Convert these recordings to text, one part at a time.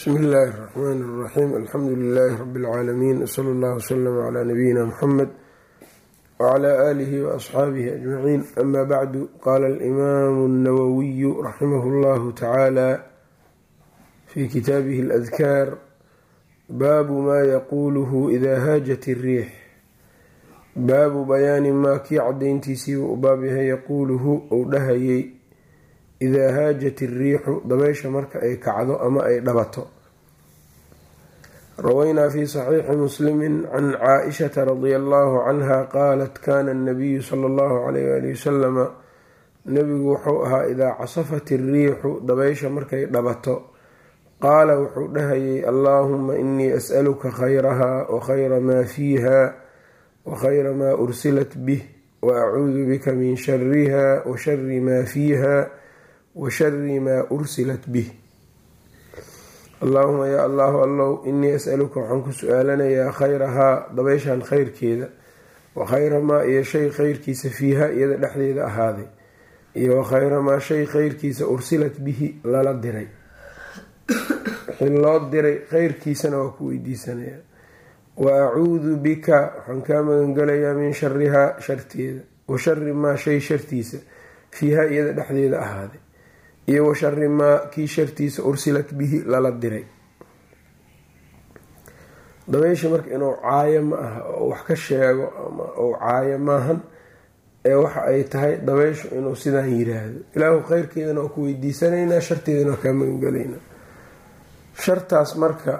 bsmi illaahi اraxmaan اraxiim alxamdu lilaahi rabi اlcaalamiin wsala allah wslama cla nabiyina muxamed wcla aalihi waasxaabihi ajmaciin ama bacdu qaala alimaamu اnawawiyu raximah اllahu tacaala fi kitaabihi اladkaar baabu maa yaquuluhu ida haajat اriix baabu bayaani maa kii cadayntiisiiba u baab yahay yaquuluhu uu dhahayay idaa haajat iriixu dabeysha marka ay kacdo ama ay dhabato rawaynaa fi saxiixi muslimi can caaishata radia allahu canha qaalat kana anabiyu sala allahu alayh ali wasalama nabigu wuxuu ahaa idaa casafat iriixu dabeysha markay dhabato qaala wuxuu dhahayay allaahuma inii as'aluka khayraha wa khayra maa fiiha wa khayra maa ursilat bih wa acuudu bika min shariha wa shari maa fiiha washari maa ursilat bih. Allaahuma yaa allahu allow inii asaluka waxaan ku su'aalanayaa khayrahaa dabeyshan khayrkeeda wa khayra maa iyo shay khayrkiisa fiiha iyada dhexdeeda ahaaday iyo wa khayra maa shay khayrkiisa ursilat bihi lala diray. Wixii loo diray khayrkiisana waa ku weydiisanayaa. Wa acuudu bika waxaan kaa magangalayaa min sharihaa sharteeda wa shari maa shay shartiisa fiiha iyada dhexdeeda ahaaday iyo wa kii shartiisa ursilat bihi lala diray. Dabeysha marka inuu caayo ma aha oo wax ka sheego ama uu caayo maahan ee waxa ay tahay dabeyshu inuu sidaan yiraahdo. Ilaahu kheyrkeedana ku weydiisanaynaa sharteedana waa kaa magangalaynaa shartaas marka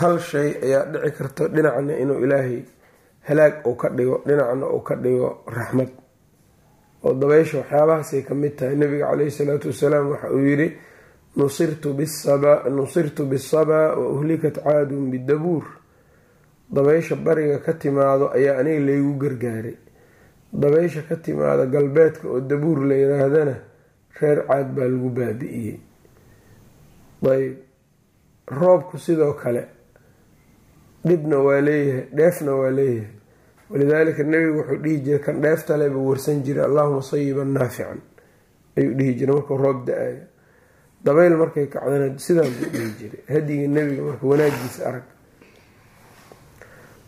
hal shay ayaa dhici karta dhinacna inuu ilaahay halaag uu ka dhigo dhinacna uu ka dhigo raxmad oo dabeysha waxyaabahaasay ka mid tahay. Nabiga caleyhi salaatu wasalaam waxa uu yidhi nusirtu bisabaa wa uhlikat caadun bidabuur dabeysha bariga ka timaado ayaa aniga laygu gargaaray. Dabeysha ka timaada galbeedka oo dabuur la yiraahdana reer caad baa lagu baabi'iyey ayb roobku sidoo kale dhibna waa leeyahay dheefna waa leeyahay walidaalika nabigu wuxuu dhihi jiray kan dheeftaleba warsan jiray allahuma sayiban naafican ayuu dhihi jiray markuu roob da'ayo. Dabayl markay kacdana sidaan buu dhihi jiray. Hadiga nebiga marka wanaagiisa arag.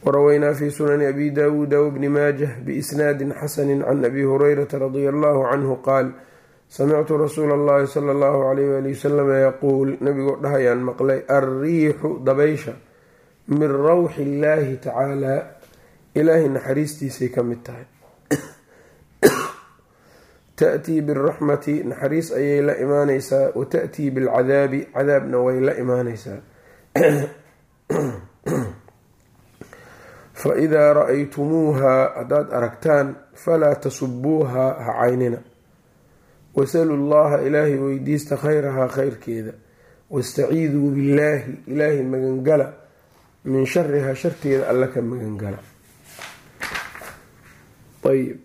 Waraweynaa fi sunani abi daawuuda wbni maajah biisnaadin xasani can abi hurayrata radia allahu canhu qaal samictu rasuula allahi sala allahu alayh wali wasalama yaquul. Nabigoo dhahayaan maqlay alriixu dabaysha min rawxi illaahi tacaala ilaahay naxariistiisay ka mid tahay. Ta-tii biraxmati naxariis ayay la imaaneysaa wa ta-tii bilcadaabi cadaabna way la imaaneysaa fa idaa ra'aytumuuhaa haddaad aragtaan falaa tasubuuhaa ha caynina. Wasalu llaha ilaahay weydiista khayrahaa khayrkeeda. Wastaciiduu billaahi ilaahay magangala. Min sharihaa sharteeda alla ka magangala ayb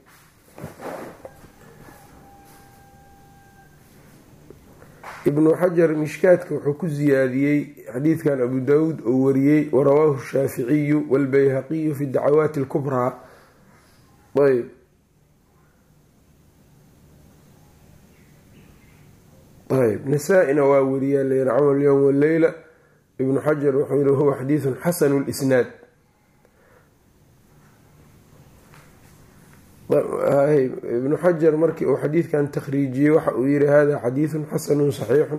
ibnu xajar mishkaadka wuxuu ku siyaadiyey xadiidkan abu daawuud oo wariyey warawaahu shaaficiyu walbayhaqiyu fi dacawaati alkubraa ayb. Ayb. Nasaa-ina waa wariyaa layiri camal yowm waleyla ibnu xajar wuxuu yihi huwa xadiidun xasanu lisnaad ibnu xajar markii uu xadiidkan takhriijiyey waxa uu yihi hada xadiidun xasanu saxiixu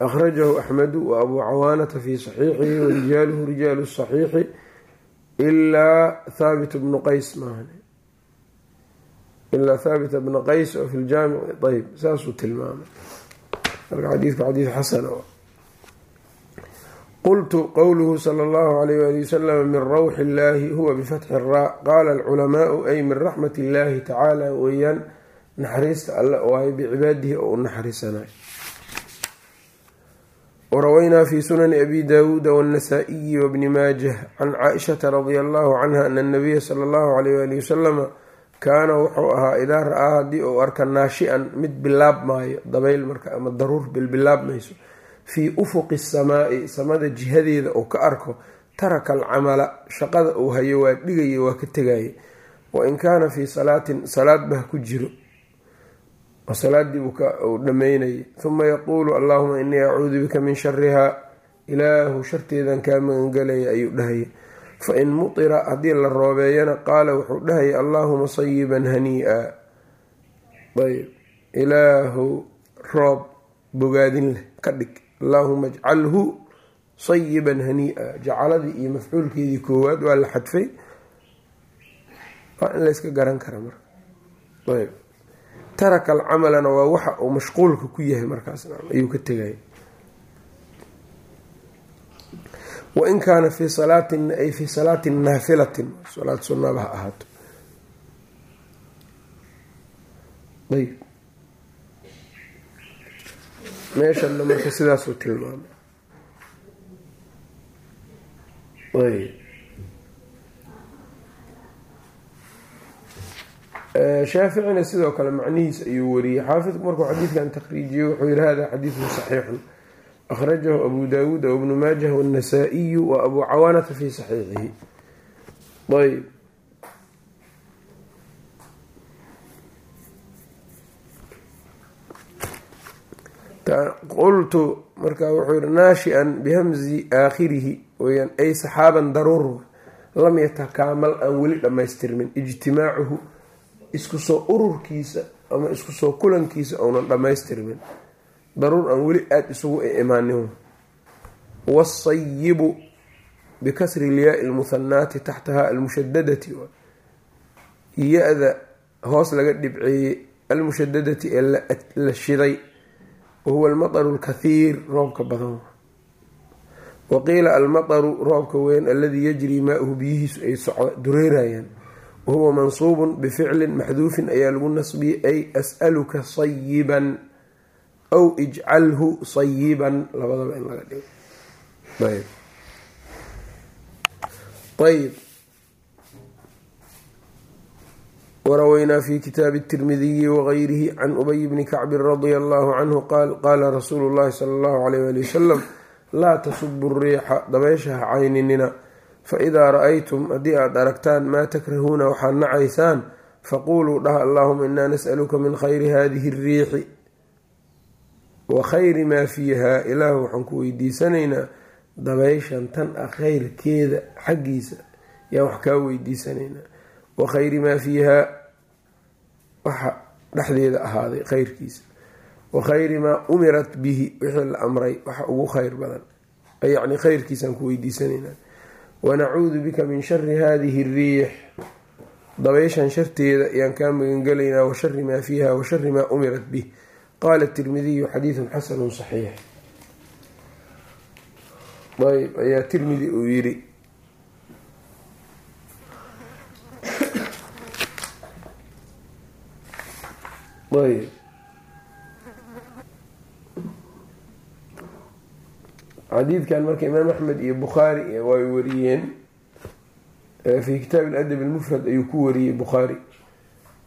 akhrajahu axmedu wa abuu cawaanata fi saxiixihi warijaaluhu rijaalu saxiixi ilaa thaabit bnu qays maahan ilaa thaabita bna qays oo fi ljaamic ayb saasuu tilmaamay. Marka xadiidku xadiid xasan qultu qowluhu sala allahu alayh wali wasalam min rawxi illaahi huwa bifatxi raa qaala alculamaau ay min raxmat illaahi tacaala weeyaan naxariista alle waayo bicibaadihi oo u naxariisanayo waraweynaa fi sunani abi daawuuda wاnnasaa-iyi wabni maajah can caaishata radia allahu canha ana anabiya sala allahu alayh wali wasalama kaana wuxuu ahaa idaa ra'aa haddii uu arka naashi-an mid bilaabmaayo dabayl marka ama daruur bilbilaabmayso fii ufuqi samaai samada jihadeeda uu ka arko taraka alcamala shaqada uu hayo waa dhigaya waa ka tegaya wa in kaana fii salaatin salaad bah ku jiro. Oo salaadii uu dhameynayay huma yaquulu allahuma inii acuudu bika min sharihaa ilaahu sharteedan kaa magangalaya ayuu dhahaya fa in mutira haddii la roobeeyana qaala wuxuu dhahaya allaahuma sayiban hanii-a. Ayb. Ilaahu roob bogaadin leh ka dhig allaahuma ajcalhu sayiban hanii-a jacaladii iyo mafcuulkeedii koowaad waa la xadfay. Waa in layska garan kara marka. Ayb. Taraka alcamalana waa waxa uu mashquulka ku yahay markaas ayuu ka tegaya wain kaana fi salaatin ay fi salaatin naafilatin. Salaad sunaba ha ahaato. Ayb meeshana marka sidaasuu tilmaamay. Shaaficina sidoo kale macnihiis ayuu wariyey. Xaafidku markuu xadiidkan taqriijiyey wuxuu yihi hada xadiidun saxiixun. Akhrajahu abu daawuud wbnu maajah wاnnasaa-iyu wa abu cawaanata fi saxiixihi. Ayb qultu marka wuxuu yihi naashian bihamzi aakhirihi. Weyaan ay saxaaban daruur lam yatakaamal aan weli dhammaystirmin. Ijtimaacuhu isku soo ururkiisa ama isku soo kulankiisa ounan dhammaystirmin. Daruur aan weli aada isugu imaanin wasayibu bikasri lyaai lmuhanaati taxtaha almushadadati ya-da hoos laga dhibceeyey almushadadati ee la shiday wahuwa almataru alkathiir roobka badan wa qiila almataru roobka weyn aladii yajrii maa-uhu biyihiisu ay dureerayaan wahuwa mansuubun bificlin maxduufin ayaa lagu nasbiyey ay as'aluka sayiban aw ijcalhu sayiban labadaba in laga dhigo ayb ayb waraweynaa fi kitaabi الtirmidiyi wagayrihi can ubay bni kacbin radia allahu canhu qaal qaala rasuulu llahi sala allahu alayh ali wasalam laa tasubu riixa dabeysha ha cayninina faidaa ra-aytum haddii aad aragtaan maa takrahuuna waxaad nacaysaan faquuluu dhaha allahuma inaa nas'aluka min khayri hadihi اriixi wa khayri maa fiiha ilaahu waxaan ku weydiisanaynaa dabeyshan tan ah khayrkeeda xaggiisa yaan wax kaa weydiisanaynaa wa khayri maa fiihaa waxa dhexdeeda ahaaday khayrkiisa. Wa khayri maa umirat bihi wixii la amray waxa ugu khayr badan. Yacni khayrkiisaan ku weydiisanaynaa. Wanacuudu bika min shari hadihi ariix dabeyshan sharteeda ayaan kaa magangelaynaa wa shari maa fiiha wa shari maa umirat bih qaala tirmidiyu xadiidun xasanu saxiix. Ayb ayaa tirmidi uu yidhi xadiidkan marka imaam axmed iyo bukhaari way wariyeen fi kitaabi aladab almufrad ayuu ku wariyey bukhaari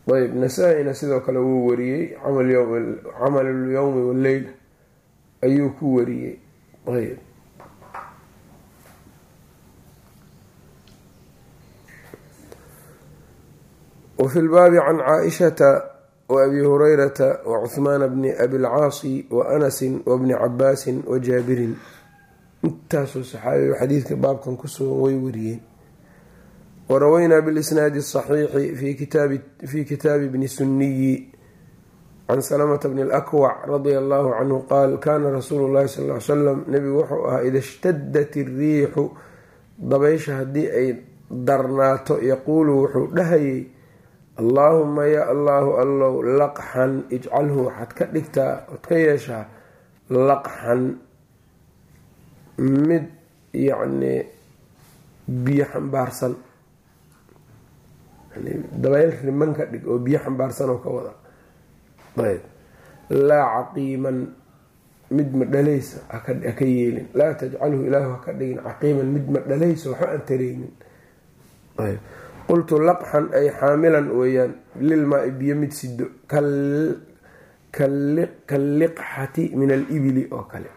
ayb nasaa-ina sidoo kale wuu wariyey camal lyowmi walleyl ayuu ku wariyey. Ayb wafi lbaabi can caaishata waabi hurayrata wacuhmaana bni abilcaasi wabni cabaasin wa jaabirin. Intaasoo saxaabiga xadiidka baabkan kusugan way wariyeen. Waraweynaa bilisnaadi asaxiixi fi kitaabi bni sunniyi can salamata bni alakwac radia allahu canhu qaal kaana rasuulu llahi sal ly salam nebigu wuxuu ahaa ida shtadat iriixu dabaysha haddii ay darnaato yaquulu wuxuu dhahayay allaahuma ya allaahu allow laqxan ijcalhu waxaad ka dhigtaa oad ka yeeshaa laqxan mid yacnii biyo xambaarsan. Dabayl riman ka dhig oo biyo xambaarsan oo ka wada. Ayb. Laa caqiiman mid ma dhalaysa haka yeelin. Laa tajcalhu ilaahu haka dhigin caqiiman mid ma dhalaysa waxba aan tareynin ayb qultu laqxan ay xaamilan weeyaan lilmaa-i biyo mid sido kalliqxati min alibili oo kale.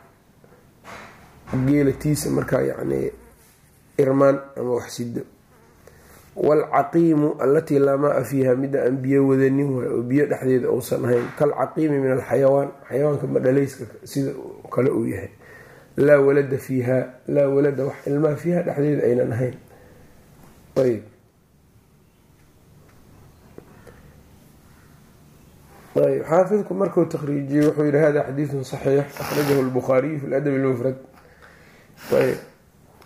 Geelatiisa markaa yacnii irmaan ama wax sido waalcaqiimu allatii laa maa-a fiiha midda aan biyo wadanin waay oo biyo dhexdeeda uusan ahayn kalcaqiimi min alxayawaan xayawaanka madhalayska sida kale uu yahay. Laa walada fiiha laa walada wax ilmaa fiiha dhexdeeda aynan ahayn. Ayb ayb xaafidku markuu takriijiyey wuxuu yihi hada xadiidun saxiix akhrajahu lbukhaariyu fi ladab lmufrad ayb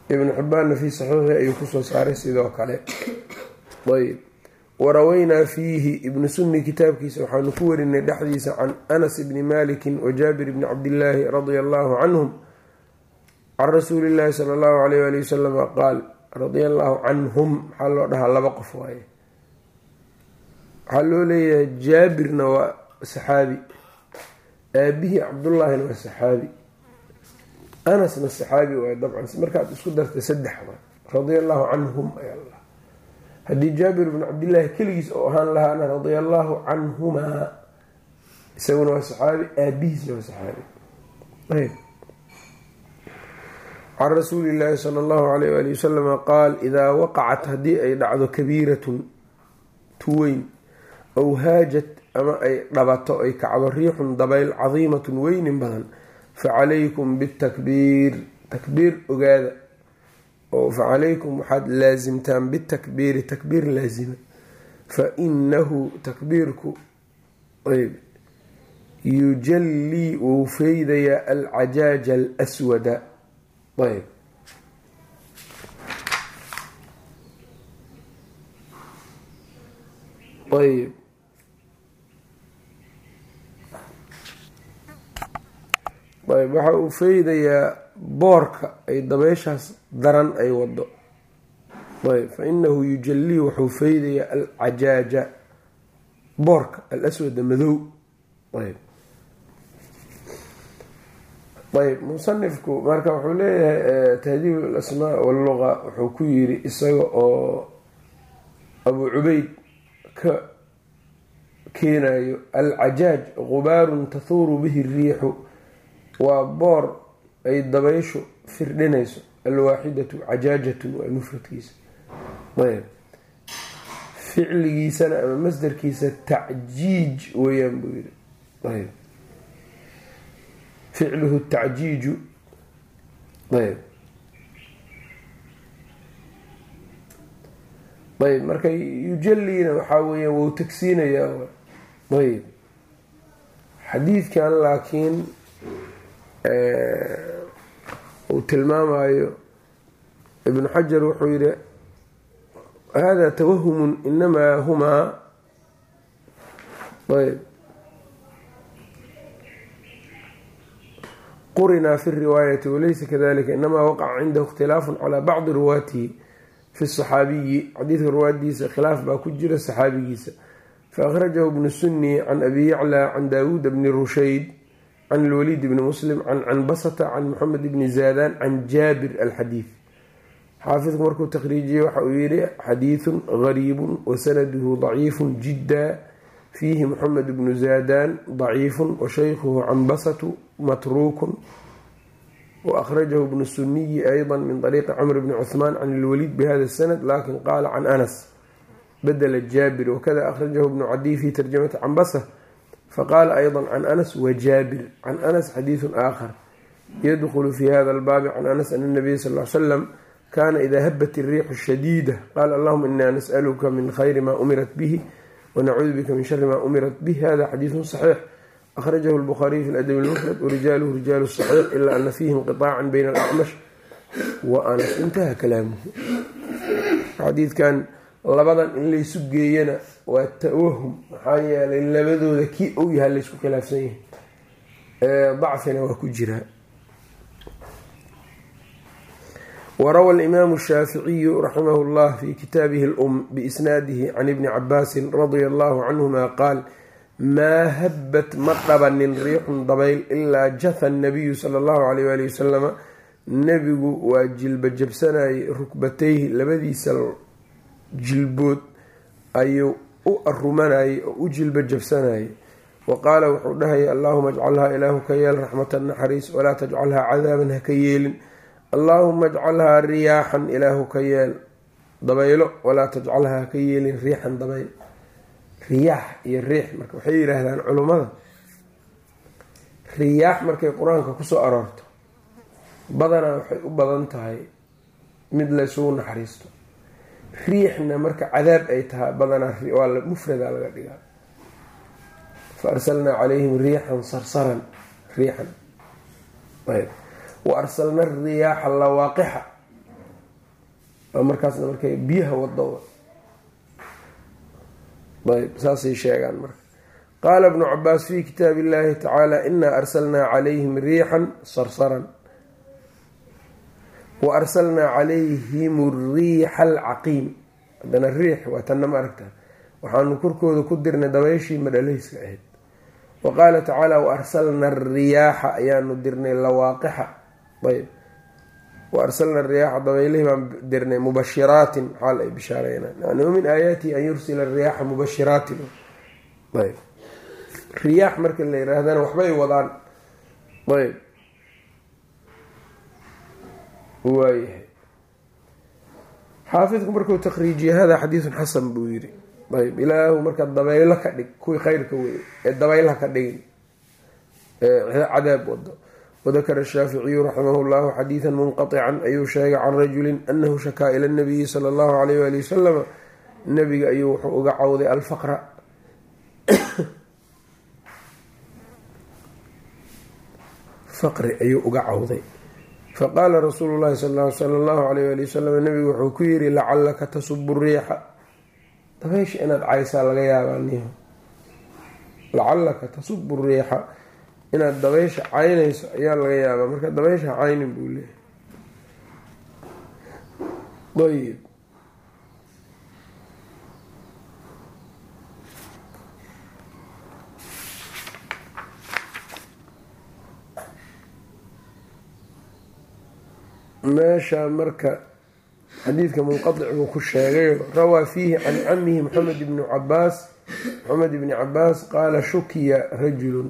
ibnu xibaanna fii saxiixi ayuu ku soo saaray sidoo kale ayb waraweynaa fiihi ibnu sunni kitaabkiisa waxaanu ku warinay dhexdiisa can anas bni malikin wa jaabir bni cabdillaahi radia allahu canhum can rasuuli illaahi sala allahu alayh wali wasalama qaal radia allahu canhum maxaa loo dhahaa laba qof waaye waxaa loo leeyahay jaabirna waa saxaabi. Aabihii cabdullaahina waa saxaabi. Anasna saxaabi waay dabcan. Markaad isku darta saddex waay radia allahu canhum ayaa haddii jaabir bn cabdillaahi keligiis oo ahaan lahaana radia allaahu canhumaa isaguna waa saxaabi aabihiisna waa saxaabi. Can rasuuli illaahi sala allahu alayh waali wasalama qaal idaa waqacat haddii ay dhacdo kabiiratun tuweyn ow haajat ama ay dhabato ay kacdo riixun dabayl cadiimatun weynin badan facalaykum bitakbiir takbiir ogaada oo facalaykum waxaad laasimtaan bitakbiiri takbiir laasima fa inahu takbiirku yujallii wuu feydayaa alcajaaja alswada ayb ayb ayb waxa uu feydayaa boorka ay dabeyshaas daran ay wado ayb fa inahu wuxuu feydayaa alcajaaja boorka alaswada madow. Ayb. Ayb musanifku marka wuxuu leeyahay tahdiib alasmaa walluqa wuxuu ku yiri isaga oo abu cubeyd ka keenayo alcajaaj gubaarun tahuuru bihi riixu waa boor ay dabayshu firdhinayso. Alwaaxidatu cajaajatun waa mufradkiisa. Ayb. Ficligiisana ama masdarkiisa tacjiij weeyaan buu yiri ayb. Ficluhu tacjiiju. Ayb. Ayb. Marka yujaliina waxaa weya wou tagsiinayaa. Ayb. Xadiidkan laakiin uu tilmaamayo ibnu xajar wuxuu yihi hada tawahumun inamaa humaa ayb. Qurinaa fi riwaayati walaysa kadalika inamaa waqaca cindahu ikhtilaafu calaa bacdi ruwaatihi fi saxaabiyi xadiidka ruwaadiisa khilaaf baa ku jira saxaabigiisa. Faأkhrajahu bnu suni can abi yaclى can daawuud bni rushayd can lwaliid bni muslim can canbasata can maxamed ibni zaadan can jaabir alxadiid xaafidku markuu takhriijiyey waxa uu yihi xadiidun gariibun wasanaduhu daciifun jidda fiihi moxamed ibnu zaadan daciifun washaykhuhu canbasatu matruukun wakhrajahu ibnu suniyi ayda min ariiqi camr bni cuhmaan can ilwaliid bihada sanad laakiin qaala can anas badela jaabir wakada akhrajahu ibnu cadiy fi tarjamati canbasa faqaala ayضa can anas wajaabir can anas xadiidu aakhar yadkhulu fi hada lbaabi can anas an nabiy sal l salam kana ida habat iriixu shadiida qaala allahuma ina nas'aluka min khayri ma umirat bihi wanacuudu bika min shari ma umirat bih hada xadiidu saxiix akhrajahu lbukhaariyu fi ladabi lmufrad warijaaluhu rijaalu saxiix ilaa ana fiihi inqiطaacan bayna alacmash wa anas intaha kalaamuhu xadiidkan labadan in laysu geeyana waa tawahum maxaa yeelay labadooda kii ou yaha laysku khilaafsan yahay. Dacfina waa ku jiraa warawa alimaamu shaaficiyu raximah llah fi kitaabihi lum biisnaadihi can ibni cabaasin radia allahu canhuma qaal maa habbat ma dhabanin riixun dabayl ilaa jatha nabiyu sala allahu alayh waali wasalama nebigu waa jilba jabsanayay rukbatayhi labadiisa jilbood ayuu u arumanayay oo u jilba jabsanayay wa qaala wuxuu dhahaya allaahuma ajcalhaa ilaahu ka yeel raxmatan naxariis walaa tajcalhaa cadaaban ha ka yeelin. Allaahuma ajcalhaa riyaaxan ilaahu ka yeel dabaylo walaa tajcalhaa ha ka yeelin riixan dabayl. Riyaax iyo riix marka waxay yidhaahdaan culummada riyaax markay qur'aanka ku soo aroorto badanaa waxay u badan tahay mid laysugu naxariisto riixna marka cadaab ay tahay badanaa waa mufrada laga dhigaa fa arsalnaa calayhim riixan sarsaran riixan. Ayb. Wa arsalna riyaaxa lawaaqixa. Markaasna markay biyaha wado ayb saasay sheegaan marka. Qaala bnu cabaas fi kitaabi illahi tacaala inaa arsalnaa calayhim riixan sarsaran wa arsalnaa calayhim riixa alcaqiim. Haddana riix waa tanna ma aragta. Waxaanu korkooda ku dirnay dabayshii madhalayska ahayd. Wa qaala tacaala wa arsalna ariyaaxa ayaanu dirnay lawaaqixa. Ayb wa arsalna riyaaxa dabaylihii baan dirnay mubashiraatin xaal ay bishaareynaan yani wa min aayaatihi an yursila riyaaxa mubashiraatin. Ayb riyaax marka la yiraahdana waxbay wadaan. Ayb waayahay xaafidku markuu takriijiya hada xadiidun xasan buu yiri ayb ilaahu marka dabaylo ka dhig kuwii khayrka wey ee dabaylaha ka dhigin cadaab wado wadakara shaaficiyu raximah llahu xadiidan munqatican ayuu sheegay can rajulin anahu shakaa ila nabiyi sala allahu alayh wali wasalama nabiga ayuu wuxuu uga cawday alfaqra. Faqri ayuu uga cawday faqaala rasuulu llahi sala allahu alayh ali wasalam nabigu wuxuu ku yiri lacalaka tasubu riixa. Dabaysha inaad caysaa laga yaabaa niho lacalaka tasubu riixa. Inaad dabaysha caynayso ayaa laga yaabaa. Marka dabaysha caynin buu leeyahay meesha marka xadiidka munqadic buu ku sheegay rawaa fiihi can camihi maxamed ibni cabaas maxamed ibni cabaas qaala shukiya rajulun.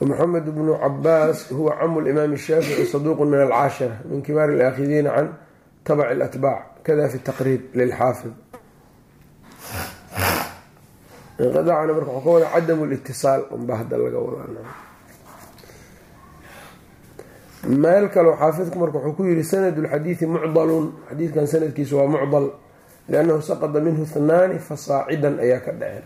Wmaxamed bnu cabaas huwa camu limaam shaafici saduuq min alcaashira min kibaar alaakidiina can tabac اlatbaac kada fi taqriib lilxaafid. Inqidacana marka waxuu ka wada cadam litisaal unba hadda laga wadaa meel kaleo xaafidku marka wuxuu ku yiri sanad lxadiidi mucdalun. Xadiidkan sanadkiisu waa mucdal liannahu saqada minhu hnaani fasaacidan ayaa ka dhaceen.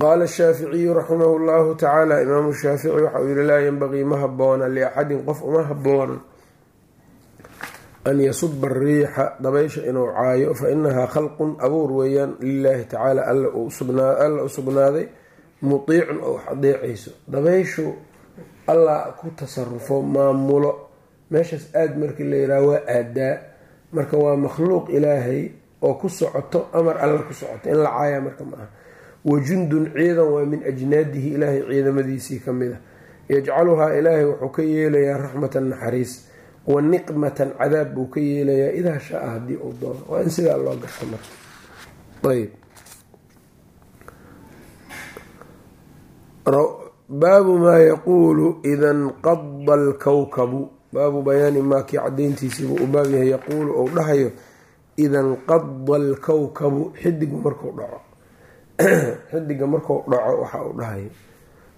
Qaala shaaficiyu raximahu llahu tacaala imaamu shaafici waxa uu yihi laa yanbagii ma haboona liaxadin qof uma haboona an yasuba ariixa dabaysha inuu caayo fa inahaa khalqun abuur weeyaan lilaahi tacaala alla u sugnaaday mutiicun oo wax adeecayso dabayshu allah ku tasarufo maamulo meeshaas aada markii la yidhaha waa aadaa marka waa makhluuq ilaahay oo ku socoto amar alla ku socoto in la caaya marka ma aha wajundun ciidan waa min ajnaadihi ilaahay ciidamadiisii ka mid a yajcaluhaa ilaahay wuxuu ka yeelayaa raxmatan naxariis wa niqmatan cadaab buu ka yeelayaa idaa shaa-a haddii uu doono. Waa in sidaa loo gasho marka. Ayb baabu maa yaquulu ida nqada alkawkabu. Baabu bayaani maa kii cadayntiisiibuu u baab yahay. Yaquulu ou dhahayo ida nqada alkawkabu xidigu marku dhaco. Xidiga marku dhaco waxa uu dhahayo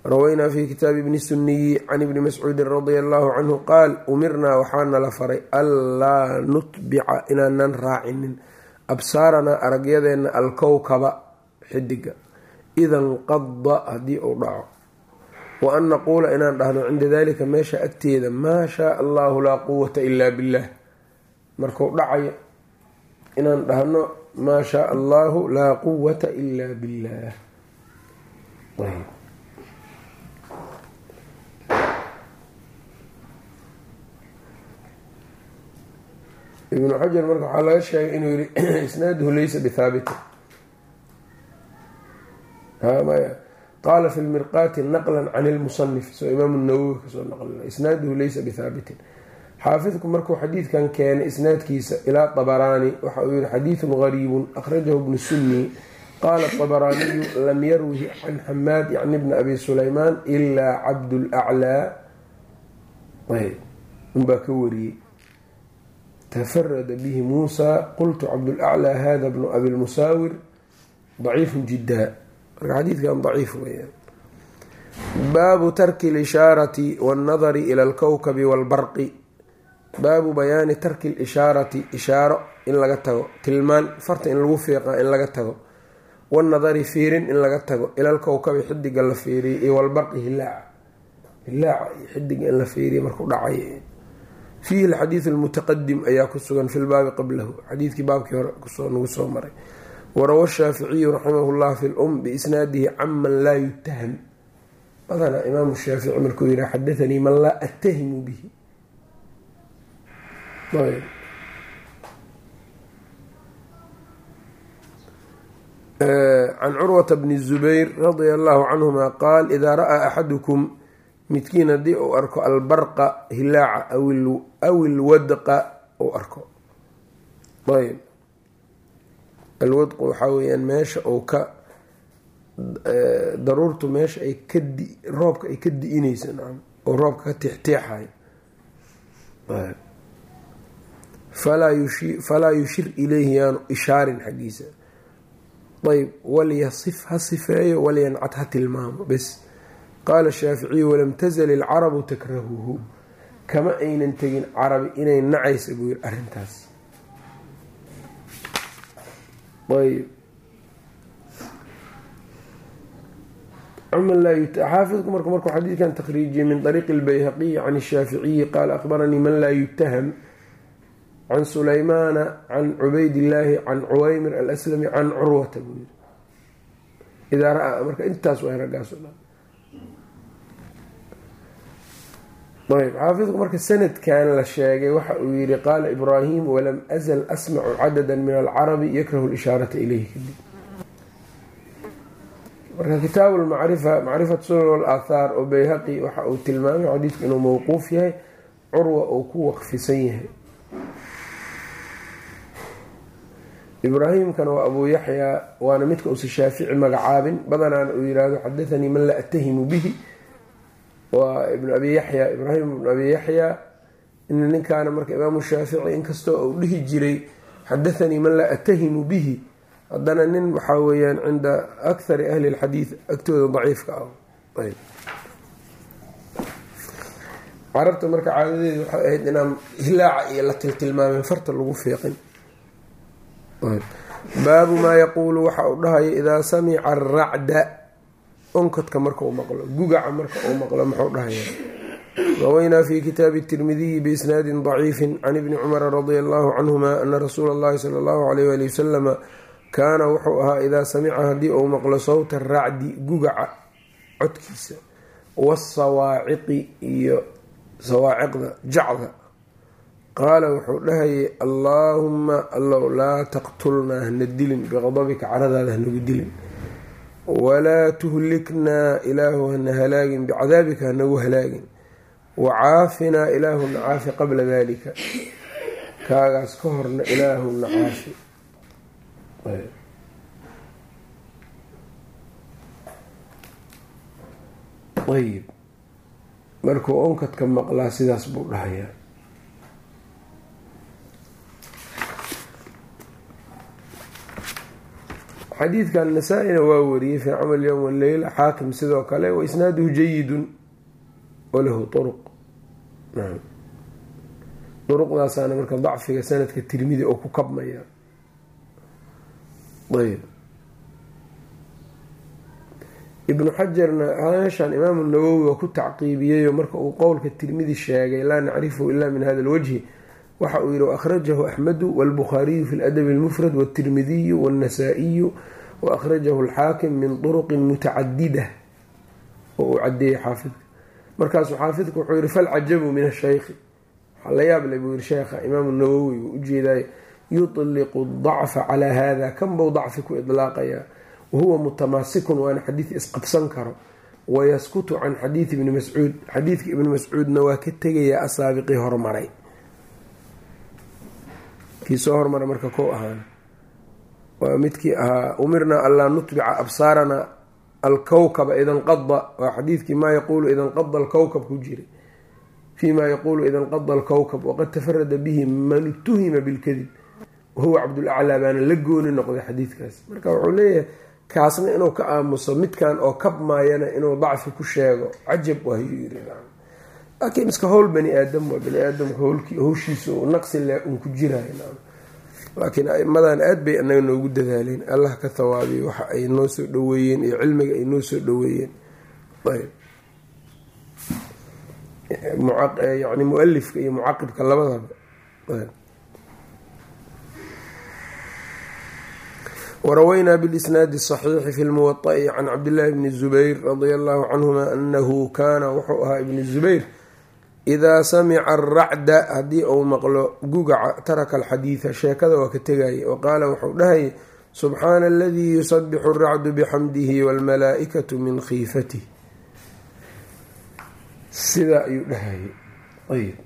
rawaynaa fi kitaabi bni suniyi can ibni mascuudin radia allahu canhu qaal umirnaa waxaana la faray anlaa nutbica inaanan raacinin absaaranaa aragyadeenna alkowkaba xidiga ida nqada haddii uu dhaco wa an naquula inaan dhahno cinda dalika meesha agteeda maa shaa allahu laa quwata ilaa billah marku dhacayo inaan dhahno maa shaa allahu laa quwata ilaa billah ibnu xajar marka waxaa laga sheegay inuu yihi isnaaduhu laysa bihaabitin maya. Qaala fi lmirqaati naqla can lmusanif soo imaamu nawowi ka soo naqlina isnaaduhu laysa bihaabitin xaafidku markuu xadiidkan keenay isnaadkiisa ilaa abaraani waxa uu yihi xadiidun gariibun. Akhrajahu bnu sunni. Qaala abaraaniyu lam yarwihi can xamaad yacni bni abi sulaymaan ilaa cabdulaclaa unbaa ka wariyey tafarada bihi muusa qultu cabdulaclaa hada bnu abilmusaawir daciifun jiddaa. Marka xadiidkan daciif weyaan baabu tarki lishaarati wannadari ila alkowkabi walbarqi. Baabu bayaani tarki lishaarati ishaaro in laga tago tilmaan farta in lagu fiiqaa in laga tago wanadari fiirin in laga tago ilal kowkabi xidiga la fiiriya iyo walbarqi hilaaca hilaaca la fiiriya markuu dhacay fiihi alxadiidu almutaqadim ayaa ku sugan fi lbaabi qablahu xadiidkii baabkii hore nagu soo maray warawa shaaficiyu raximah llah fi lum biisnaadihi canman laa yutaham badanaa imaamu shaafici markuu yiha xadathanii man laa attahimu bihi can curwata bni zubayr radia allahu canhuma qaal idaa ra'aa axadukum midkiin haddii uu arko albarqa hilaaca aw ilwadqa uu arko ayb alwadqu waxaa weyaan meesha uu ka daruurtu meesha ay ka di roobka ay ka di-inayso nacam oo roobka ka tiixtiixayo falaa yushir ilayhi yaanu ishaarin xaggiisa ayb walyasif ha sifeeyo walyancad ha tilmaamo bes qaala shaaficiyu walam tazal ilcarabu takrahuhu kama aynan tegin carabi inay nacaysa buu yiri arrintaas. Ayb xaafidku marka markuu xadiidkan takhriijiyey min ariiqi lbayhaqiyi can shaaficiyi qaala akhbaranii man laa yutaham can sulaymaana can cubaydillaahi ayb xaafidku marka sanadkan la sheegay waxa uu yihi qaala ibraahim walam azal asmacu cadada min alcarabi yakrahu lishaarata ilayhi. Kadib marka kitaabu lmacrifa macrifat sunan walaathaar oo bayhaqi waxa uu tilmaamay xadiidku inuu mawquuf yahay curwa uu ku waqfisan yahay. Ibraahimkana waa abuu yaxyaa waana midka uusa shaafici magacaabin badanaana uu yihahdo xadathanii man laa atahimu bihi waa ibnu abi yaxya ibraahim ibnu abi yaxyaa in ninkaana marka imaamu shaafici inkastoo uu dhihi jiray xadathanii man laa atahimu bihi. Haddana nin waxaa weeyaan cinda akhari ahli lxadiid agtooda daciifka ah. Carabta marka caadadeedu waxay ahayd inaan hilaaca iyo la tiltilmaamin farta lagu fiiqin. Baabu maa yaquulu waxa uu dhahayo idaa samica aracda onkodka marka uu maqlo gugaca marka uu maqlo muxuu dhahaya rawaynaa fi kitaabi tirmidiyi biisnaadin daciifin can ibni cumara radia allahu canhuma ana rasuula allahi sala allahu alayh wali wasalama kaana wuxuu ahaa idaa samica haddii uu maqlo sawta racdi gugaca codkiisa wasawaaciqi iyo sawaaciqda jacda. Qaala wuxuu dhahayay allaahumma allow laa taqtulnaa hana dilin biqadabika caradaada hanagu dilin walaa tuhliknaa ilaahu hana halaagin bicadaabika hanagu halaagin wacaafinaa ilaahuna caafi qabla dalika kaagaas ka horna ilaahuna caafi ayib markuu onkadka maqlaa sidaas buu dhahayaa xadiidkan nasaa-ina waa wariyey fii camal yowm waleyla xaakim sidoo kale wa isnaaduhu jayidun walahu uruq duruqdaasaana marka dacfiga sanadka tirmidi oo ku kabmaya. Ayb ibnu xajarna meeshaan imaamu nawowi waa ku tacqiibiyeyo marka uu qowlka tirmidi sheegay laa nacrifuhu ila min hada lwajhi waxa uu yihi waأkhrajahu axmedu wاlbukhaariyu fi ladabi اlmufrad wاtirmidiyu wاnnasaa-iyu waأkhrajahu اlxaakim min طuruqi mutacadida oo uu cadeeyey xaafidka markaasuu xaafidku wuxuu yihi falcajabu min ashaykhi waxaa la yaable buu yihi sheekha imaamu nawowi uu ujeeday yuطliqu اdacfa calaa hada kan bou dacfi ku idlaaqayaa wahuwa mutamaasikun waana xadiid isqabsan karo wayaskutu can xadiidi ibni mascuud xadiidka ibni mascuudna waa ka tegayaa asaabiqii hormaray kii soo hormara marka ko ahaan. Waa midkii ahaa umirnaa anlaa nutbica absaarana alkowkaba idanqada waa xadiidkii maa yaquulu idanqada alkowkab ku jiray fima yaquulu ida nqada alkowkab waqad tafarada bihi man tuhima bilkadib wahuwa cabdulaclaa baana la gooni noqday xadiidkaas. Marka wuxuu leeyahay kaasna inuu ka aamuso midkan oo kabmaayana inuu dacfi ku sheego. Cajab waayuu yiri laakiin iska howl bani aadam waa bani aadamka howshiisa naqsi le un ku jirayo laakiin aimadan aad bay anaga noogu dadaaleen allah ka thawaabiy waxa ay noo soo dhaweeyeen iyo cilmiga ay noo soo dhaweeyeen yani mualifka iyo mucaqibka labadaba. Warawaynaa bilisnaadi asaxiixi fi lmuwaطa'i can cabdillahi bni zubayr radia allahu canhuma anahu kaana wuxuu ahaa ibni zubayr idaa samica aracda haddii uu maqlo gugaca taraka alxadiida sheekada waa ka tegaya wa qaala wuxuu dhahayay subxaana aladii yusabixu aracdu bixamdihi waalmalaa'ikatu min khiifatih sidaa ayuu dhahayay ayb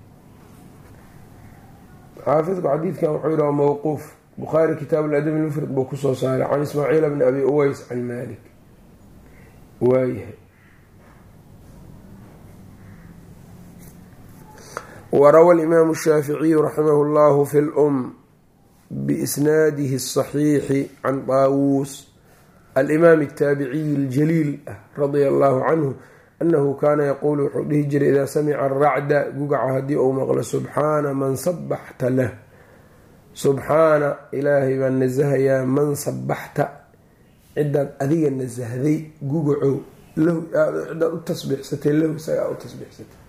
xaafidku xadiidkan wuxuu yihi waa bukhaari kitaab ladab lmufrad buu ku soo saaray can ismaaciil bni abi uweys can malik waayahay warawa alimaamu shaaficiyu raximahu llahu fi lum biisnaadihi asaxiixi can taawuus alimaam ataabiciyi aljaliil ah radia allahu canhu anahu kaana yaquulu wuxuu dhihi jiray idaa samica aracda gugaca haddii uu maqlo subxaana man sabaxta lah subxaana ilaahay baan nasahayaa man sabaxta cidaad adiga nasahday gugacow cidaad u tasbiixsatay lahu isagaa u tasbiixsatay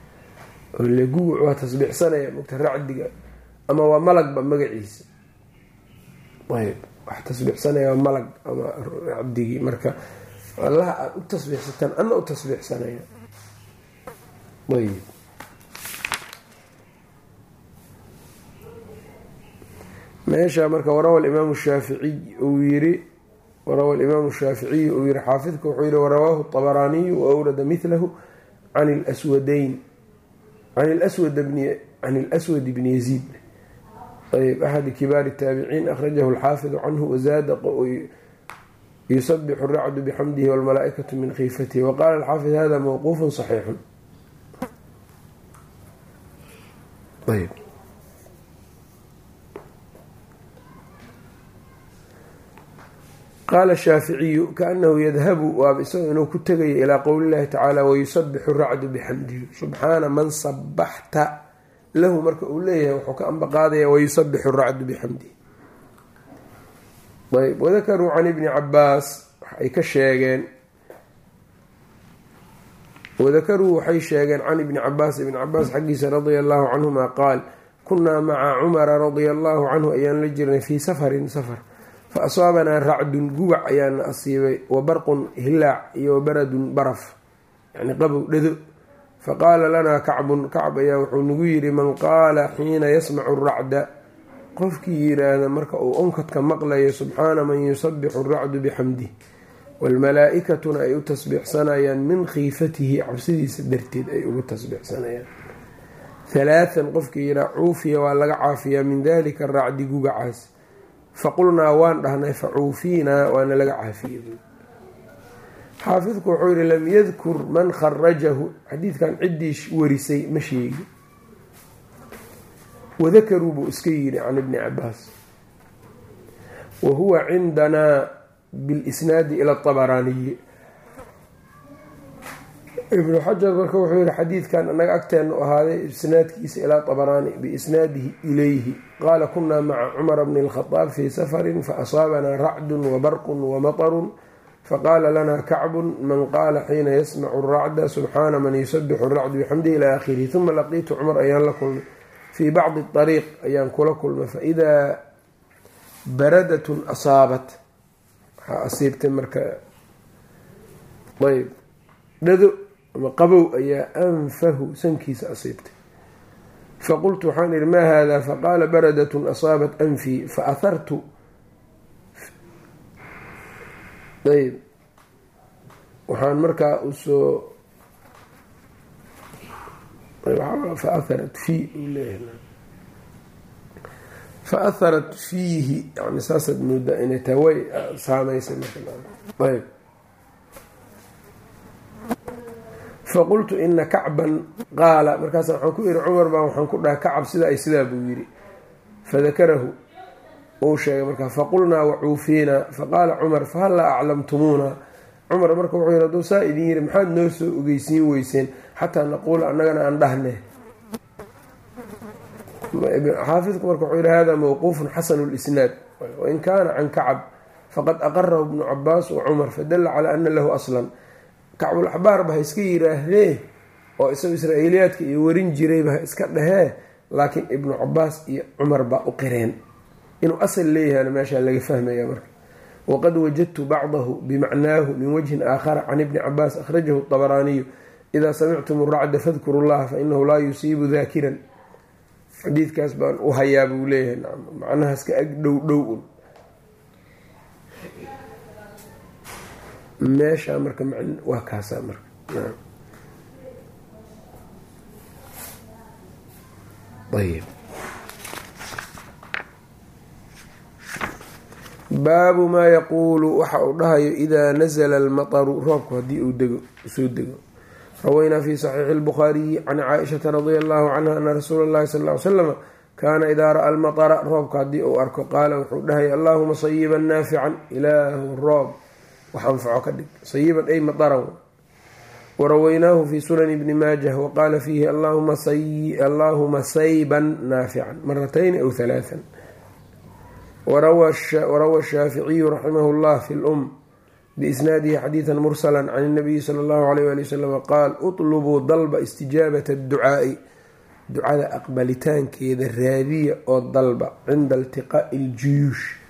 le guguc waa tasbiixsanaya mogta racdiga ama waa malagba magaciisa. Ayb wax tasbiixsanaya waa malag ama racdigii marka allaha aada u tasbiixsataan ana u tasbiixsanaya. Ayb meesha marka warawa alimaamu shaaficiy uu yiri warawa alimaamu shaaficiy uu yiri xaafidka wuxuu yihi warawaahu طabaraaniyu waawrada milahu can lswadayn can lswad bni yaziid ayb axadi kibaari taabiciin akhrajahu alxaafidu canhu wazaada yusabixu racdu bixamdihi wاlmalaaikatu min khiifatihi waqala alxaafid hada mawquufu صaxiixu qaala shaaficiyu kaanahu yadhabu waaba isagoo inuu ku tegayo ilaa qowli llahi tacaala wayusabixu racdu bixamdihi. Subxaana man sabaxta lahu marka uu leeyahay wuxuu ka ambaqaadaya wayusabixu racdu bixamdihi. Ayb wadakaruu can ibni cabaas waxay ka sheegeen wadakaruu waxay sheegeen can ibni cabaas ibni cabaas xaggiisa radia allahu canhuma qaal kunaa maca cumara radia allahu canhu ayaan la jirnay fii safarin safar fa asaabanaa racdun gugac ayaana asiibay wa barqun hilaac iyo wabaradun baraf yani qabow dhado faqaala lanaa kacbun kacb ayaa wuxuu nagu yidhi man qaala xiina yasmacu racda. Qofkii yiraahda marka uu onkadka maqlayo subxaana man yusabixu racdu bixamdih waalmalaa-ikatuna ay u tasbiixsanayaan min khiifatihi cabsidiisa darteed ay ugu tasbiixsanayaan. Halaathan qofkii yiraa cuufiya waa laga caafiyaa min dalika racdi gugacaas faqulnaa waan dhahnay facuufiinaa waana laga caafiyey xaafidku wuxuu yihi lam yadkur man kharajahu xadiidkan ciddii warisay ma sheegi. Wadakaruu buu iska yidhi can ibni cabaas wa huwa cindanaa bilisnaadi ila abaraaniyi ibnu xajar marka wuxuu yihi xadiidkan anaga agteena u ahaaday isnaadkiisa ilaa abaraani biisnaadihi ilayhi. Qaala kunaa maca cumara bni lkhadaab fii safarin faasaabanaa racdun wabarqun wamatarun faqaala lanaa kacbun man qaala xiina yasmacu racda subxaana man yusabixu racdu bixamdihi ila aakhirihi. Uma laqiitu cumar ayaan la kulmay. Fii bacdi ariiq ayaan kula kulmay. Faidaa baradatun asaabat. Waxaa asiibtay marka. Ayb dhado ama qabow ayaa anfahu sankiisa asiibtay. Faqultu waxaan ihi maa hada faqaala baradatun asaabat anfii faahartu ayb waxaan markaa u soo faaharat fi faaharat fiihi yani saasaad moodaa inay tahay way saameysay marayb faqultu ina kacban qaala markaasa waxaan ku ihi cumar baan waxaan ku dhaha kacab sida ay sidaa buu yidhi. Fadakarahu uu sheegay markaa faqulnaa wacuufiina faqaala cumar fahallaa aclamtumuuna? Cumar marka wuxuu yidhi hadduu saa idin yidhi maxaad noo soo ogeysiin weyseen? Xataa naquula annagana aan dhahne xaafidku marka wuxuu yidhi hada mawquufun xasanu lisnaad wain kaana can kacab faqad aqarahu ibnu cabaas wa cumar fadalla calaa ana lahu aslan kacbulaxbaar ba ha iska yiraahdee oo isagu israa'iiliyaadka iyo warin jirayba ha iska dhahee laakiin ibnu cabaas iyo cumar baa u qireen. Inuu asal leeyahayna meeshaa laga fahmaya marka. Waqad wajadtu bacdahu bimacnaahu min wajhin aakhara can ibni cabaas akhrajahu طabaraaniyu idaa samictum racda fadkuru llaha fainahu laa yusiibu daakiran xadiidkaas baan u hayaa buu leeyahay macnahaas ka ag dhow dhow un meeshaa marka waa kaasaa marka. Ayb baabu maa yaquulu waxa uu dhahayo idaa nazla almataru roobku haddii uu dego soo dego. Rawaynaa fi saxiixi اlbukhaariyi can caaishata radia allahu canha ana rasuula اllahi sal ly slama kaana idaa ra'a almatara roobka haddii uu arko qaala wuxuu dhahaya allahuma sayiban naafican ilaahu roob wax anfaco ka dhig. Sayiban ay madaran waraweynaahu fi sunani bni maajah waqaala fiihi allaahuma sayban naafican maratayni aw halaaan warawa ashaaficiyu raximah llah fi lum biisnaadihi xadiidan mursala can اnabiyi sala اllahu alayh ali wasalam qaal utlubuu dalba istijaabata adducaai ducada aqbalitaankeeda raadiya oo dalba cinda iltiqaa'i iljuyuush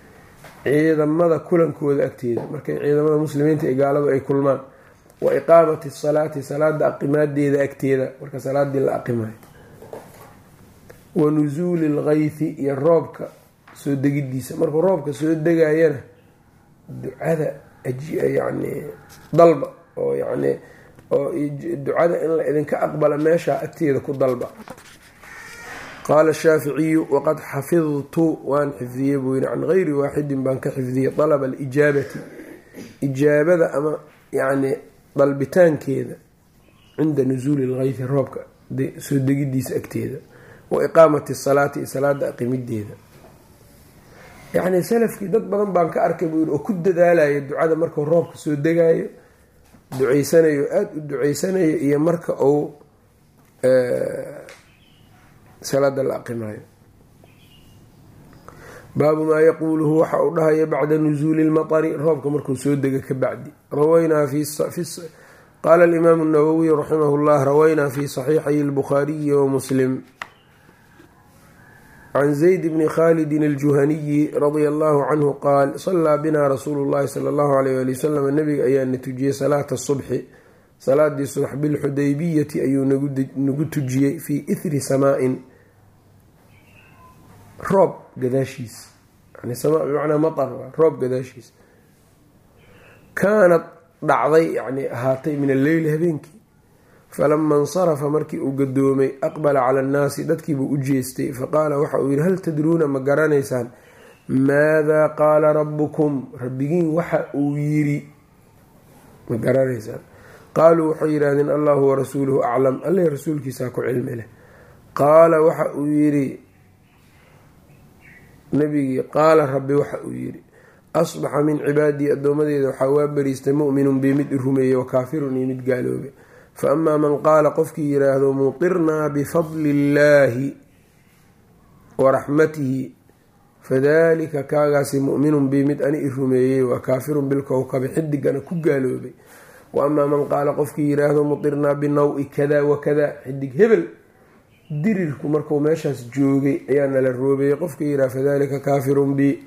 ciidamada kulankooda agteeda. Markay ciidamada muslimiinta ee gaaladu ay kulmaan. Wa iqaamati salaati salaada aqimaadeeda agteeda. Marka salaadii la aqimayo wa nusuuli lgaythi iyo roobka soo degidiisa. Markuu roobka soo degayana ducada yani dalba oo yani oo ducada in la idinka aqbala meeshaa agteeda ku dalba qaala shaaficiyu waqad xafidtu waan xifdiyey buu yidhi can gayri waaxidin baan ka xifdiyey dalaba alijaabati ijaabada ama yacni dalbitaankeeda cinda nusuuli lgaythi roobka soo degidiisa agteeda wa iqaamati salaati iyo salaada aqimideeda yacni salafkii dad badan baan ka arkay buu yidhi oo ku dadaalaya ducada markuu roobka soo degaayo duceysanayo aada u duceysanayo iyo marka uu salaada la aqimaayo baabu maa yaquuluhu waxa uu dhahaya bacda nusuuli lmatari roobka markuu soo dega ka bacdi. Rawaynaa qaala alimaamu nawowiy raximah llah rawaynaa fi saxiixay lbukhaariyi wa muslim. Can zayd bni khalidin aljuhaniyi radia allahu canhu qaal salaa binaa rasuulu llahi sala allahu alayh ali wasalam nabiga ayaana tujiyey salaata subxi. Salaadii subax bilxudaybiyati ayuu nagu tujiyey fii ithri samaa-in roob gadaashiis. Bimacnaa matar roob gadaashiis. Kaanad dhacday yani ahaatay min alleyli habeenkii. Falama insarafa markii uu gadoomay aqbala cala annaasi dadkiibuu u jeestay. Faqaala waxa uu yihi hal tadruuna ma garanaysaan? Maadaa qaala rabbukum? Rabbigiin waxa uu yiri ma garanaysaan. Qaaluu waxay yidhaahdeen allahu warasuuluhu aclam. Alle rasuulkiisaa ku cilmi leh. Qaala waxa uu yidhi nabigii qaala rabbi waxa uu yidhi asbaxa min cibaadii addoomadeeda waxaa waa bariistay mu'minun bi mid rumeeyey wa kaafirun iyo mid gaaloobe. Fa amaa man qaala qofkii yidhaahdo muqirnaa bifadli illaahi wa raxmatihi fadalika kaagaasi mu'minun bi mid ani i rumeeyey waa kaafirun bilkowkabi xidigana ku gaaloobay. Wa amaa man qaala qofkii yidhaahdo muqirnaa binaw-i kada wa kada xidig hebel dirirku markuu meeshaas joogay ayaa nala roobeeyey qofkii yidhaha fadalika kaafirun bi.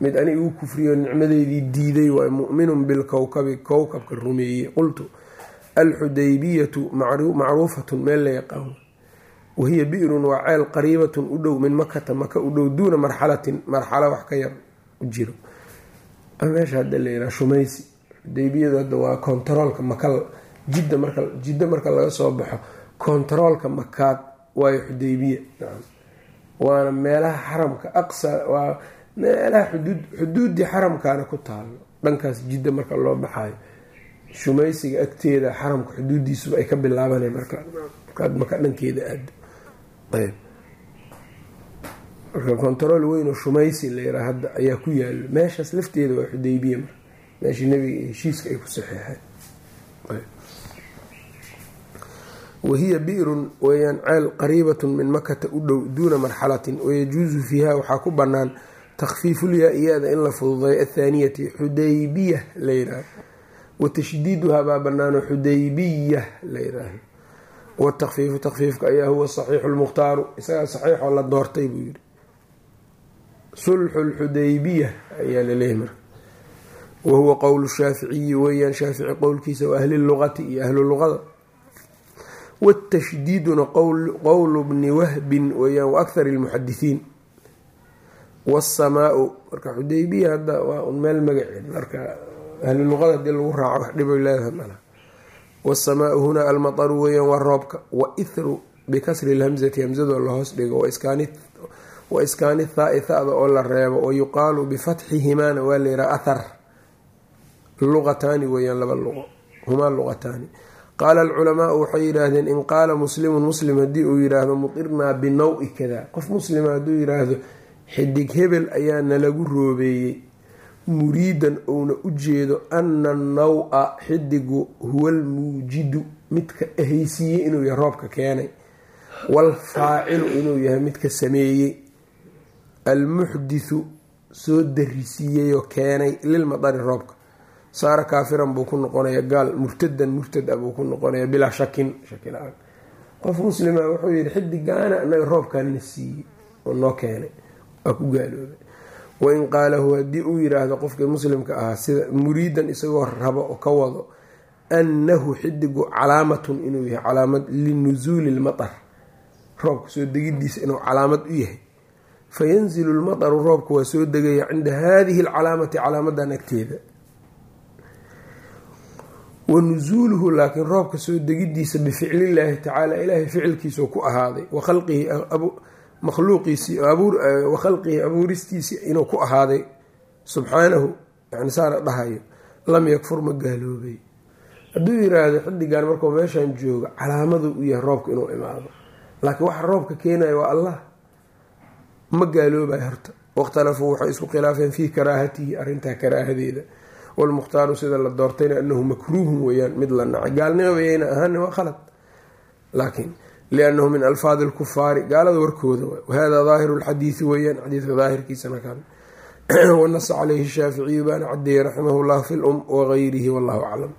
Mid ani igu kufriyo nicmadeydii diiday waa mu'minun bilkowkabi kowkabka rumeeyey. Qultu alxudaybiyatu macruufatun meel la yaqaano wahiya bi'run waa ceel qariibatun u dhow min makata maka u dhow duuna marxalatin marxalo wax ka yar u jiro. Meesha hadda la yidhaha shumaysi xudaybiyadu hadda waa kontaroolka maka jidda marka laga soo baxo kontaroolka makaad waayo xudaybiya. Waana meelaha xaramka aqsa meelaha xuduud xuduuddii xaramkaana ku taalo dhankaas jidda marka loo baxayo shumaysiga agteeda xaramka xuduudiisuba ay ka bilaabanay markaad maka dhankeeda aado ayb. Marka control weyn oo shumaysi layraa hadda ayaa ku yaalo meeshaas lafteeda waa xudaybiya marka. Meeshii nabiga heshiiska ay ku saxeexeen wahiya bi'run weyaan ceel qariibatun min makata u dhow duuna marxalatin wayajuusu fiiha waxaa ku bannaan takhfiifulyaa-iyada in la fududay athaaniyati xudaybiya la yidhaaho. Wa tashdiiduhaa baa bannaano xudaybiya la yidhaaho. Watakfiifu takfiifka ayaa huwa saxiixu lmukhtaaru isagaa saxiixoo la doortay buu yidhi. Sulxu lxudaybiya ayaa laleeyahy marka. Wahuwa qowlu shaaficiyi weeyaan shaafici qowlkiisa wa ahli luqati iyo ahlu luqada watashdiiduna qowlu bni wahbin weyaan wa akhar lmuxadisiin wasamaau marka xudaybiya hadda waa un meel magaceed marka ahlu luqada haddii lagu raaco wax dhibay leedahay mala wasamaau hunaa almataru weeyaan waa roobka wa ithru bikasri lhamzati hamzadoo lahoos dhigo wa iskaani thaai thada oo la reebo wa yuqaalu bifatxihimaana waa layidhaha athar luqataani weeyaan laba luqo humaa luqataani qaala alculamaau waxay yidhaahdeen in qaala muslimun muslim haddii uu yidhaahdo mutirnaa binaw-i kada qof muslima hadduu yidhaahdo xidig hebel ayaa nalagu roobeeyey. Muriidan uuna u jeedo ana naw-a xidigu huwa almuujidu. Midka ahaysiiyey inuu yahay roobka keenay waalfaacilu inuu yahay midka sameeyey. Almuxdithu soo darisiiyeyoo keenay lilmadari roobka saara kaafiran buu ku noqonaya gaal murtadan murtad a buu ku noqonaya bilaa shakin shaki la'aan qof muslima wuxuu yihi xidigaana anaga roobkaanna siiyey oo noo keenay waa ku gaaloobay wain qaalahu haddii uu yiraahdo qofkii muslimka ahaa sida muriidan isagoo rabo oo ka wado annahu xidigu calaamatun inuu yahay calaamad linusuuli lmatar. Roobka soo degidiisa inuu calaamad u yahay. Fayanzilu lmataru roobka waa soo degaya cinda haadihi alcalaamati calaamadan agteeda wa nusuuluhu laakiin roobka soo degidiisa bificlillaahi tacaala ilaahay ficilkiisuu ku ahaaday wa khalqihi makhluuqiisii wa khalqihi abuuristiisii inuu ku ahaaday subxaanahu yani saara dhahayo lam yakfur ma gaaloobay. Hadduu yiraahdo xidigan markuu meeshan joogo calaamadu u yahay roobka inuu imaado. Laakiin waxa roobka keenaya waa allah. Ma gaaloobay horta wakhtalafuu waxay isku khilaafeen fii karaahatihi arrintaa karaahadeeda walmukhtaaru sida la doortayna anahu makruuhun weyaan mid la nacay gaalnimo bayayna ahaani waa khalad laakiin liannahu min alfaadi lkufaari gaalada warkooda wahada daahiru lxadiidi weyaan xadiidka daahirkiisana kan wanasa caleyhi shaaficiyu baana cadeeyey raximah llah fi lum wagayrihi wallahu aclam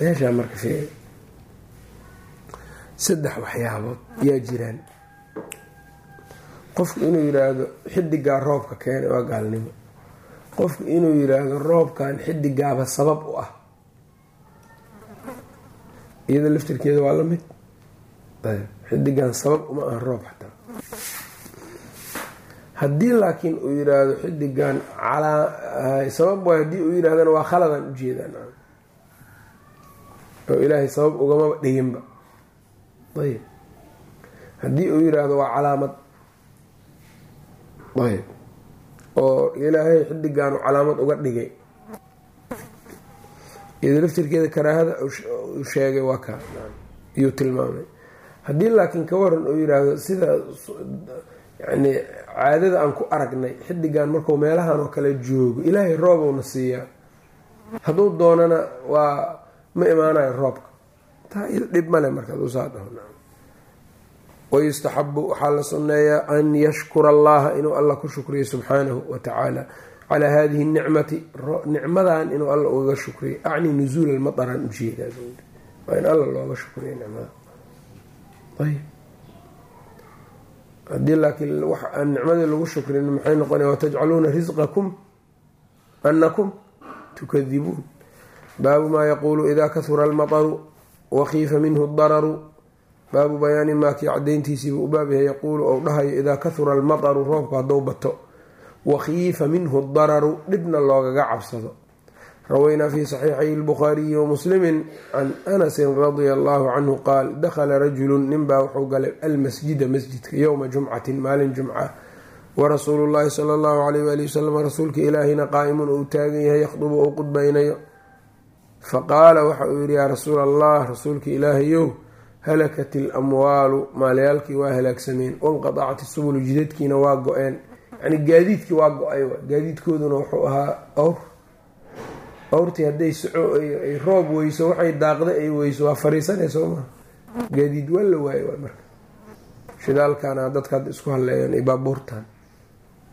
meeshaa marka fiiri saddex waxyaabood yaa jiraan qofku inuu yiraahdo xidigaa roobka keenay waa gaalnimo qofku inuu yiraahdo roobkan xidigaaba sabab u ah. Iyada laftirkeeda waa la mid xidigan sabab uma aha roob xataa haddii laakiin uu yiraahdo xidigan sabab waay haddii uu yirahdana waa khaladan ujeedaan oo ilaahay sabab ugamaba dhiginba. Ayb. Haddii uu yiraahdo waa calaamad. Ayb oo ilaahay xidigaanu calaamad uga dhigay. Iyado laftirkeeda karaahada uu sheegay waa kaa iyuu tilmaamay. Haddii laakiin ka waran uu yiraahdo sida yani caadada aan ku aragnay xidigan markuu meelahan oo kale joogo ilaahay roobowna siiyaa. Hadduu doonana waa ma imaanayo roobka. Taa dhib male marka aduu saa dhaho wayustaxabu waxaa la sunneeyaa an yashkura allaha inuu alla ku shukriyo subxaanahu wa tacaala calaa hadihi nicmati nicmadan inuu alla ugaga shukriyo. Acni nusuul almataraan u jeedaa waa in alla looga shukriyo nicmada. Ayb haddii laakiin wax aan nicmadii lagu shukrin maxay noqonaya watajcaluuna risqakum anakum tukadibuun. Baabu maa yaquulu idaa kahura almataru wakiifa minhu dararu baabu bayaani maakii cadayntiisiibuu u baab yahay yaquulu ou dhahayo idaa kahura almataru roobku hadduu bato wakhiifa minhu dararu dhibna loogaga cabsado. Rawaynaa fi saxiixay lbukhaariyi wamuslimin can anasin radia allahu canhu qaal dakhala rajulu ninbaa wuxuu galay almasjida masjidka yowma jumcatin maalin jumca warasuulu llahi sala allahu alayh waali wasalam rasuulka ilaahina qaa'imun uu taagan yahay yakhdubu ou qudbaynayo. Faqaala waxa uu yidhi yaa rasuul allah rasuulka ilaahayow halakat ilamwaalu maalayaalkii waa halaagsameen wanqadacat isubulu jidadkiina waa go-een. Yani gaadiidkii waa go'ay gaadiidkooduna wuxuu ahaa awr. Awrtii hadday soco ay roob weyso waxay daaqda ay weyso waa fariisanay soo gaadiid waa la waaye waa marka. Shidaalkana dadka hadda isku halleeyaan ay baabuurtaan.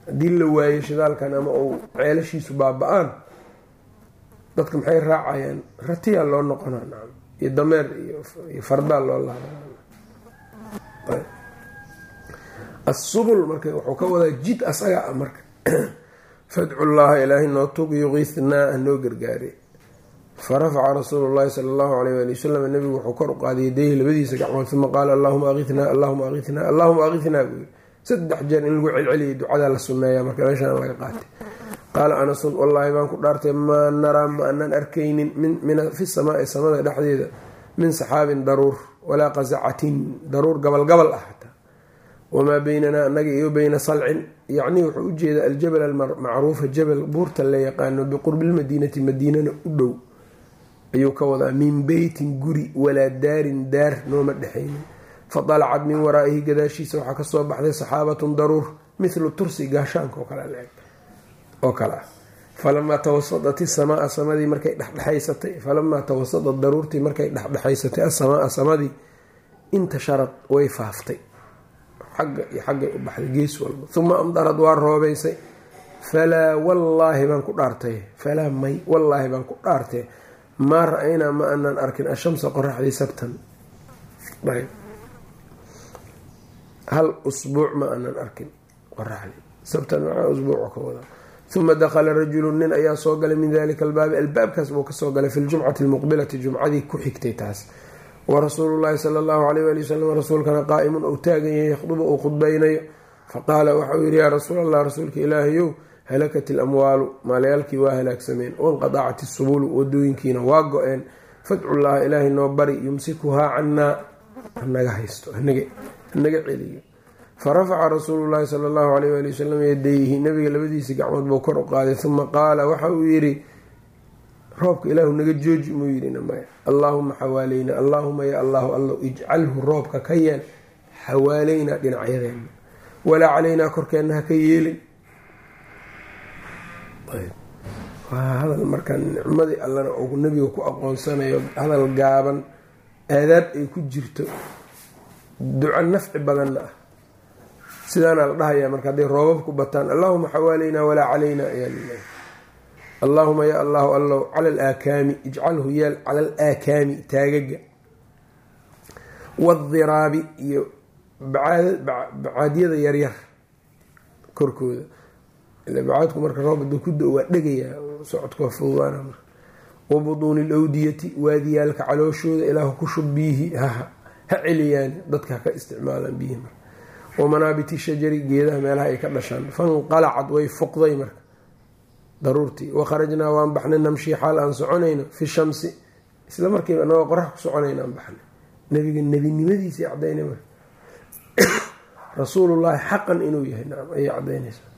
Haddii la waayo shidaalkan ama uu ceelashiisu baaba-aan dadka maxay raacayaan? Ratiyaa loo noqonaa iyo dameer iyo fardaa loo asubul marka wuxuu ka wadaa jid asaga ah marka. Fadcu llaha ilaahay noo tug yuqiisnaa hanoo gargaare farafaca rasuulu llahi sala allahu alayh waali wasalam nabigu wuxuu kor u qaaday yadayhi labadiisa gacmood uma qaala allahuma aqithnaa allahuma aqithnaa allahuma aqithnaa buu yiri saddex jeer in lagu celceliyay ducadaa la sunneeya marka meeshaan laga qaatay qaala anasun wallaahi baan ku dhaartay maa naraa ma anaan arkaynin fi samaai samada dhexdeeda min saxaabin daruur walaa qasacatin daruur gabalgabal ah xataa wamaa beynanaa anaga iyo beyna salcin. Yacnii wuxuu u jeedaa aljabal almacruufa jabal buurta la yaqaano biqurbi lmadiinati madiinana u dhow. Ayuu ka wadaa min beytin guri walaa daarin daar nooma dhexaynin. Fadalacad min waraa'ihi gadaashiisa waxaa ka soo baxday saxaabatun daruur mithlu tursi gaashaanka oo kale leeg oo kale. Ah falamaa tawasadat isamaa samadii markay dhexdhexaysatay. Falamaa tawasadat daruurtii markay dhexdhexaysatay asamaa samadii intasharad way faaftay. Xagga iyo xaggay u baxday gees walba. Uma amdarad waa roobeysay falaa wallaahi baan ku dhaartay. Falaa may wallaahi baan ku dhaartay. Maa ra'aynaa ma aanan arkin ashamsa qoraxdii sabtan. Hal usbuuc ma aanan arkin qoraxdii sabtan macaa usbuuc ka wada uma dakhala rajulu nin ayaa soo galay min dalika albaabi albaabkaas buu ka soo galay fi ljumcati almuqbilati jumcadii ku xigtay taas. warasuulu llahi sala allahu alayh wali wasalam rasuulkana qaa'imun ou taagan yahay yakhdubu uu khudbaynayo faqaala waxau yihi yaa rasuul allah rasuulka ilaahayow halakat ilamwaalu maalayaalkii waa halaagsameen. wanqadacat isubulu wadooyinkiina waa go-een. fadcu llaha ilaahay noo bari yumsikuhaa cannaa hanaga haysto hanaga celiyo farafaca rasuulu llahi sala allahu alayh wali wasalam yadayhi nabiga labadiisii gacmood buu kor u qaaday uma qaala waxa uu yidhi roobka ilaahu naga jooji muu yidhina maya allaahuma xawaaleyna allaahuma ya allahu allow ijcalhu roobka ka yeel xawaaleynaa dhinacyadeena walaa calaynaa korkeenna ha ka yeelin. Waa hadal markaa nicmadii allana uu nabiga ku aqoonsanayo hadal gaaban aadaab ay ku jirto duco nafci badanna ah sidaana la dhahayaa marka hadday roobabku bataan allaahuma xawaaleynaa walaa calaynaa ayaa lilahi allaahuma ya allahu allow cala alaakaami ijcalhu yeel cala alaakaami taagaga waadiraabi iyo bacaadyada yaryar korkooda. Bacaadku marka roob haduu ku do waa dhegayaa socodka fududaana marka. Wa buduuni waadiyaalka calooshooda ilaahu ku shub biihi haha ha celiyaan dadka haka isticmaalaan biyihi marka wa manaabiti shajari geedaha meelaha ay ka dhashaan. Fanqalacad way fuqday marka. Daruurtii wakharajnaa waan baxnay namshii xaal aan soconayno fi shamsi. Isla markiiba anagoo qorax ku soconayna aan baxnay. Nabiga nebinimadiisii cadaynay marka. Rasuulullaahi xaqan inuu yahay nacam ayay cadaynaysaa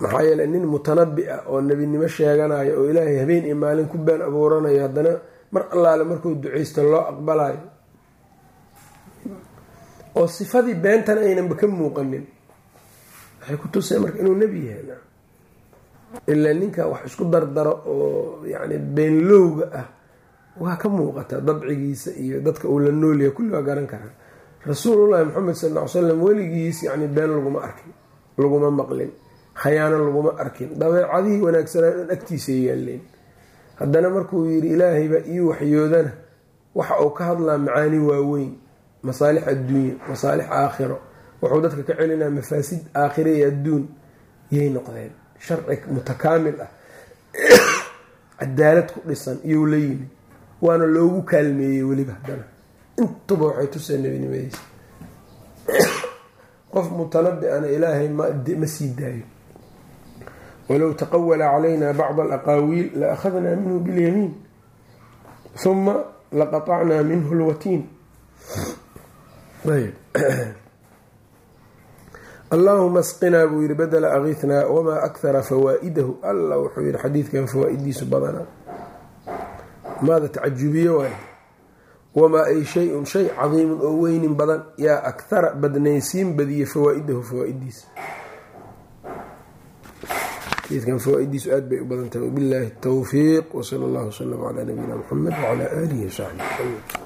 maxaa yeeley nin mutanabi ah oo nebinimo sheeganayo oo ilaahay habeen iyo maalin ku been abuuranayo haddana mar allaale markuu duceysto loo aqbalayo oo sifadii beentan aynanba ka muuqanin. Waxay ku tusay marka inuu nebi yahay. Ilaa ninka wax isku dardaro oo yacni beenlowga ah waa ka muuqataa dabcigiisa iyo dadka uu la noolyahay kulli waa garan karaa. Rasuulullahi maxamed sal ll ly slam weligiis yacni been laguma arkin laguma maqlin khayaano laguma arkin dabeecadihii wanaagsanaa dhan agtiisa yaaleen haddana markuu yidhi ilaahaybaa ii waxyoodana waxa uu ka hadlaa macaani waaweyn masaalix adduunya masaalix aakhiro. Wuxuu dadka ka celinaa mafaasid aakhira iyo adduun yay noqdeen. Sharci mutakaamil ah. Cadaalad ku dhisan iyou la yimid. Waana loogu kaalmeeyey weliba haddana. Intuba waxay tuseen nebinimadiisa qof mutanabi ana ilaahay ma sii daayo. Walow taqawala calayna bacd alaqaawiil la akhadnaa minhu bilyamiin huma laqatacnaa minhu lwatiin allaahuma asqinaa buu yihi badela agiithnaa wamaa akhara fawaa-idahu alla wuxuu yihi xadiidkan fawaa-idiisu maada tacajubiye waay wamaa ay shay-un shay cadiimun oo weynin badan yaa akhara badnaysiin badiyey fawaa-idahu fawaa-idiisa xadiidkan fawaa-idiisu aad bay u badan tahay wabilaahi towfiiq wsala allahu wslam calaa nabiyina muxamed wcalaa aalihi wasaxbihi wslam